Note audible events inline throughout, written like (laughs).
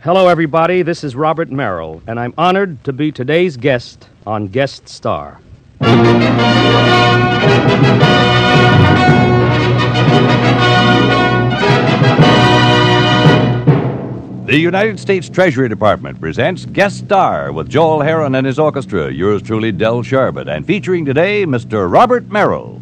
Hello, everybody. This is Robert Merrill, and I'm honored to be today's guest on Guest Star. The United States Treasury Department presents Guest Star with Joel Herron and his orchestra, yours truly, Del Sharbutt, and featuring today Mr. Robert Merrill.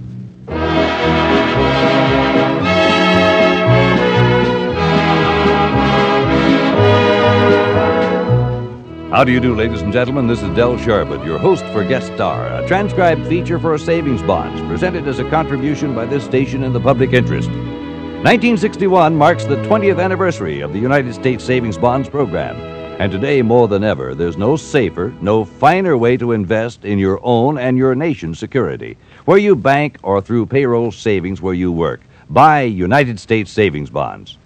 How do you do, ladies and gentlemen? This is Del Sharbutt, your host for Guest Star, a transcribed feature for savings bonds presented as a contribution by this station in the public interest. 1961 marks the 20th anniversary of the United States Savings Bonds Program. And today, more than ever, there's no safer, no finer way to invest in your own and your nation's security. Where you bank or through payroll savings where you work. Buy United States Savings Bonds.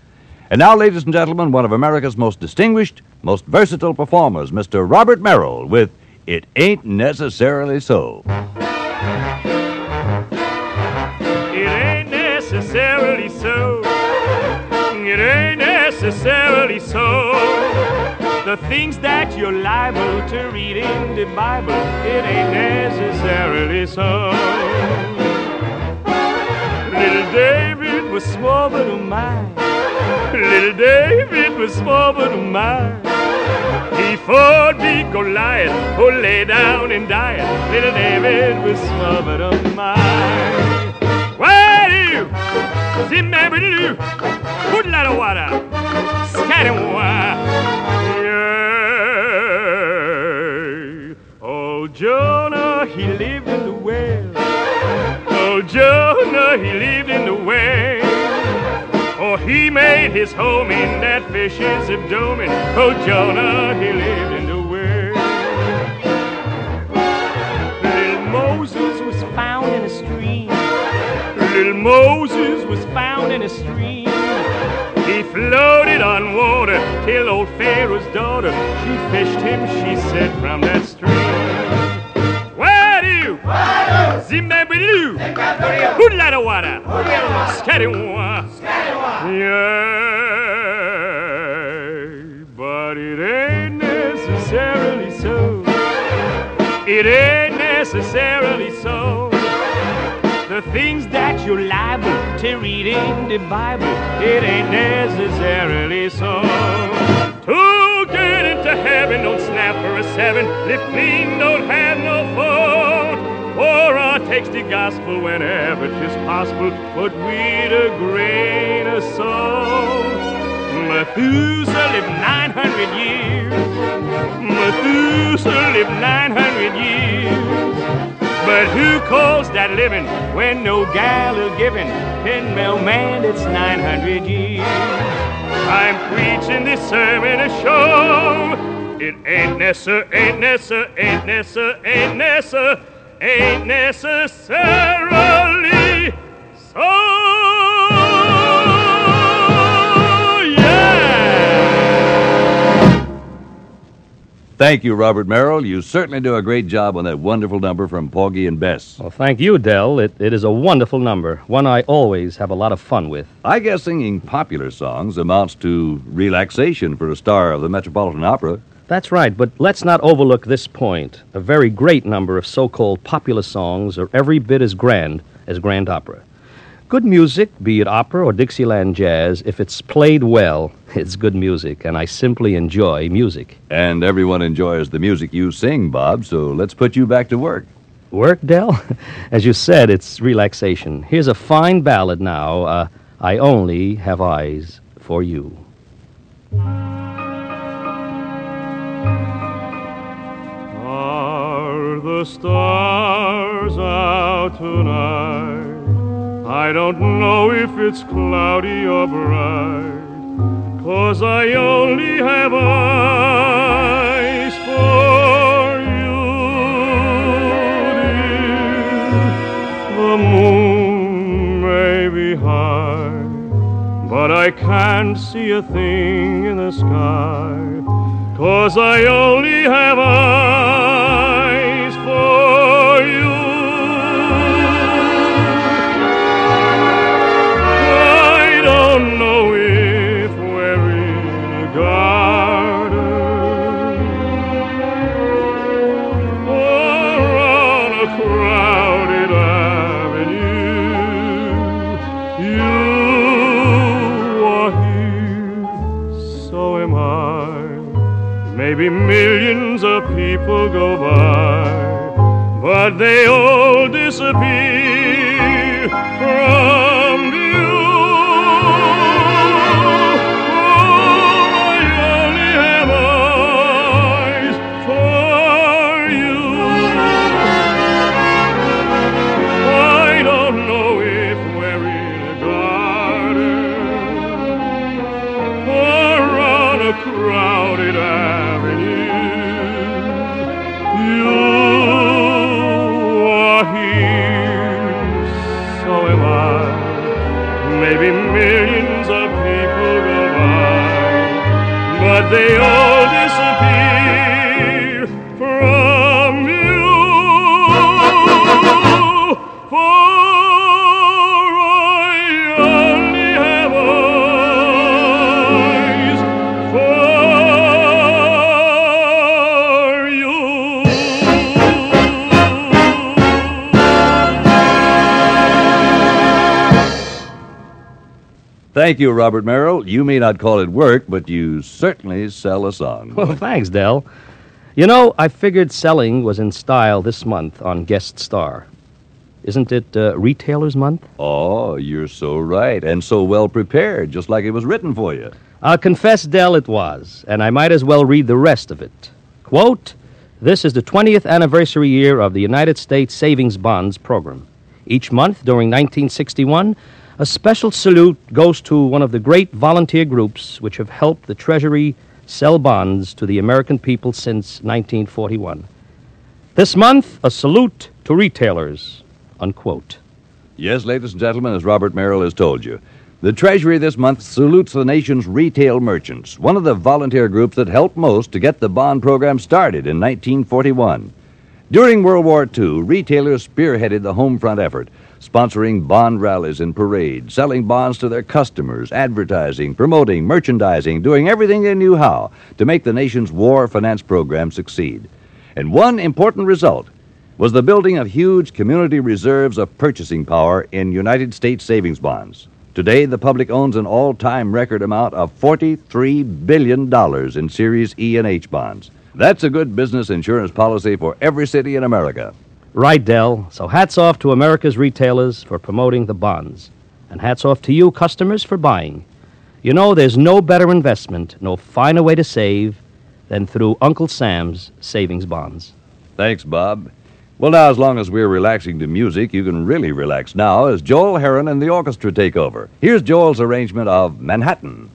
And now, ladies and gentlemen, one of America's most distinguished, most versatile performers, Mr. Robert Merrill, with It Ain't Necessarily So. It ain't necessarily so. It ain't necessarily so. The things that you're liable to read in the Bible, it ain't necessarily so. Little David was but oh my. Little David was small but my. He fought big Goliath, who lay down and died. Little David was small but my. Why do you? Zimbabwe? Put a lot of water. Scatterwa. Yeah. Oh, Jonah, he lived in the well. Oh, Jonah, he lived in the well. He made his home in that fish's abdomen. Oh, Jonah, he lived in the well. Little Moses was found in a stream. Little Moses was found in a stream. He floated on water till old Pharaoh's daughter, she fished him, she said, from that stream. Where do? Zimbabwe do? Put a lot of water. Yeah, but it ain't necessarily so. It ain't necessarily so. The things that you're liable to read in the Bible, it ain't necessarily so. To get into heaven, don't snap for a seven. Live clean, don't have the gospel whenever 'tis possible, but with a grain of salt. Methuselah lived 900 years. Methuselah lived 900 years. But who calls that living when no gal is giving? Ten mil man, it's 900 years. I'm preaching this sermon a show. It ain't Nessa, ain't Nessa, ain't Nessa, ain't necessar, ain't necessarily so. Yeah. Thank you, Robert Merrill. You certainly do a great job on that wonderful number from Porgy and Bess. Well, thank you, Del. It, it is a wonderful number, one I always have a lot of fun with. I guess singing popular songs amounts to relaxation for a star of the Metropolitan Opera. That's right, but let's not overlook this point. A very great number of so called popular songs are every bit as grand as grand opera. Good music, be it opera or Dixieland jazz, if it's played well, (laughs) it's good music, and I simply enjoy music. And everyone enjoys the music you sing, Bob, so let's put you back to work. Work, Del? (laughs) As you said, it's relaxation. Here's a fine ballad now uh, I Only Have Eyes for You. The stars out tonight? I don't know if it's cloudy or bright, cause I only have eyes for you, dear. The moon may be high, but I can't see a thing by, but Thank you, Robert Merrill. You may not call it work, but you certainly sell a song. Well, thanks, Del. You know, I figured selling was in style this month on Guest Star. Isn't it uh, Retailers Month? Oh, you're so right, and so well prepared, just like it was written for you. I'll confess, Del, it was, and I might as well read the rest of it. Quote This is the 20th anniversary year of the United States Savings Bonds Program. Each month during 1961, a special salute goes to one of the great volunteer groups which have helped the Treasury sell bonds to the American people since 1941. This month, a salute to retailers. Unquote. Yes, ladies and gentlemen, as Robert Merrill has told you, the Treasury this month salutes the nation's retail merchants, one of the volunteer groups that helped most to get the bond program started in 1941. During World War II, retailers spearheaded the home front effort, sponsoring bond rallies and parades, selling bonds to their customers, advertising, promoting, merchandising, doing everything they knew how to make the nation's war finance program succeed. And one important result was the building of huge community reserves of purchasing power in United States savings bonds. Today, the public owns an all time record amount of $43 billion in Series E and H bonds. That's a good business insurance policy for every city in America. Right, Del. So hats off to America's retailers for promoting the bonds. And hats off to you, customers, for buying. You know, there's no better investment, no finer way to save than through Uncle Sam's savings bonds. Thanks, Bob. Well, now, as long as we're relaxing to music, you can really relax now as Joel Herron and the orchestra take over. Here's Joel's arrangement of Manhattan.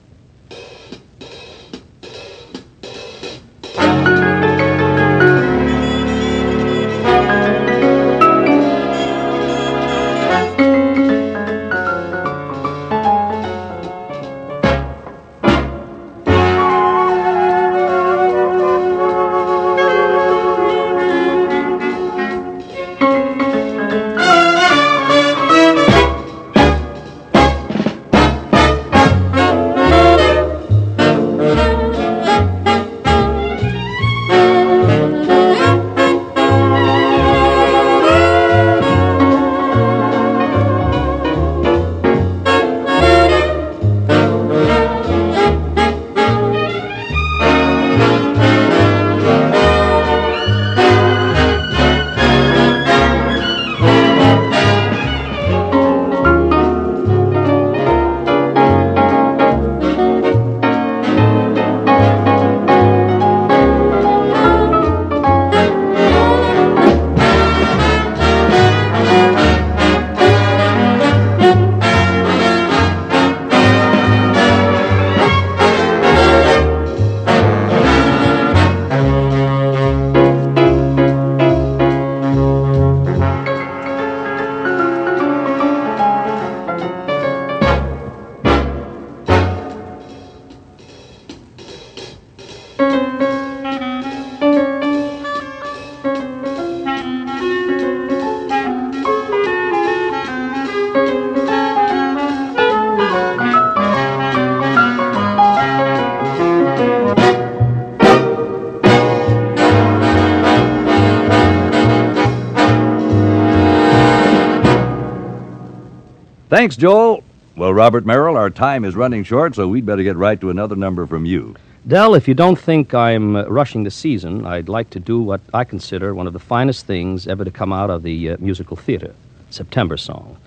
Thanks, Joel. Well, Robert Merrill, our time is running short, so we'd better get right to another number from you. Del, if you don't think I'm uh, rushing the season, I'd like to do what I consider one of the finest things ever to come out of the uh, musical theater September Song.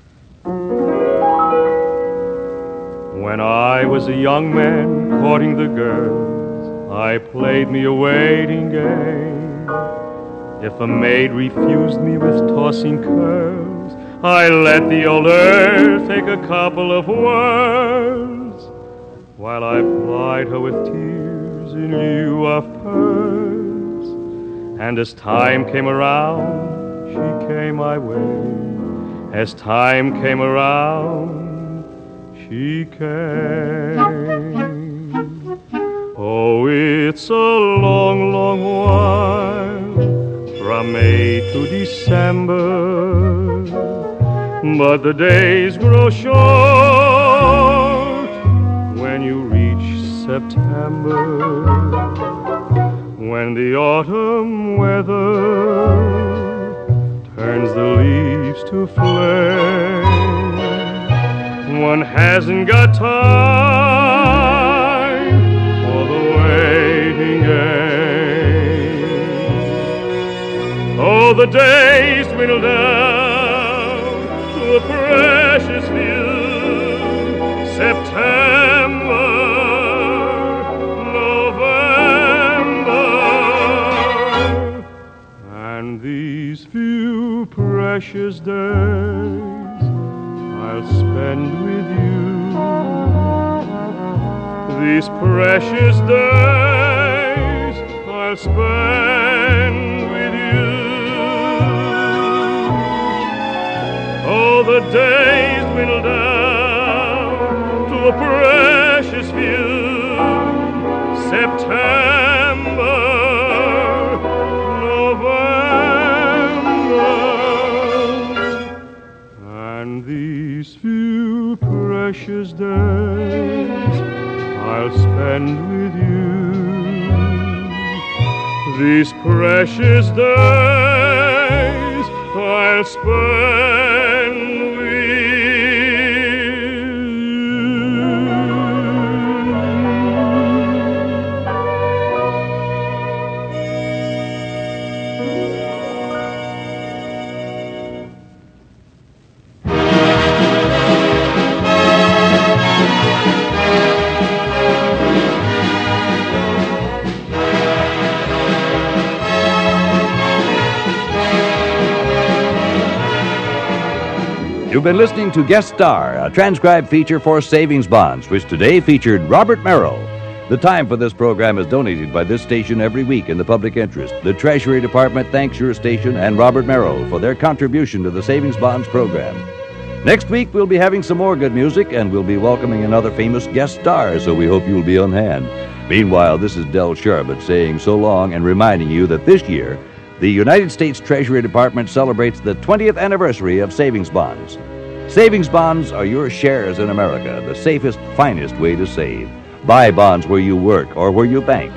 When I was a young man courting the girls, I played me a waiting game. If a maid refused me with tossing curls, I let the old earth take a couple of whirls while I plied her with tears in lieu of pearls. And as time came around, she came my way. As time came around, she came. Oh, it's a long, long while from May to December, but the days grow short when you reach September, when the autumn weather turns the leaves to flame. One hasn't got time for the waiting game. Oh, the days dwindle down precious few. September, November, and these few precious days I'll spend with you. These precious days I'll spend few. September, November, and these few precious days I'll spend with you. These precious days I'll spend You've been listening to Guest Star, a transcribed feature for savings bonds, which today featured Robert Merrill. The time for this program is donated by this station every week in the public interest. The Treasury Department thanks your station and Robert Merrill for their contribution to the Savings Bonds program. Next week, we'll be having some more good music and we'll be welcoming another famous guest star, so we hope you'll be on hand. Meanwhile, this is Del Sharbutt saying so long and reminding you that this year, the United States Treasury Department celebrates the 20th anniversary of savings bonds. Savings bonds are your shares in America, the safest, finest way to save. Buy bonds where you work or where you bank.